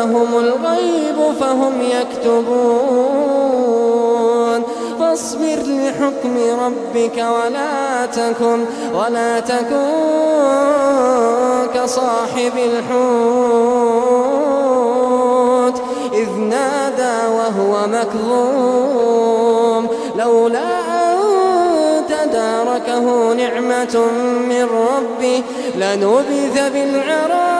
عندهم الغيب فهم يكتبون. فاصبر لحكم ربك ولا تكن ولا تكن كصاحب الحوت. إذ نادى وهو مكظوم لولا تداركه نعمة من ربه لنبذ بالعراء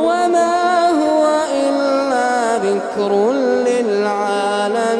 ذكر للعالمين.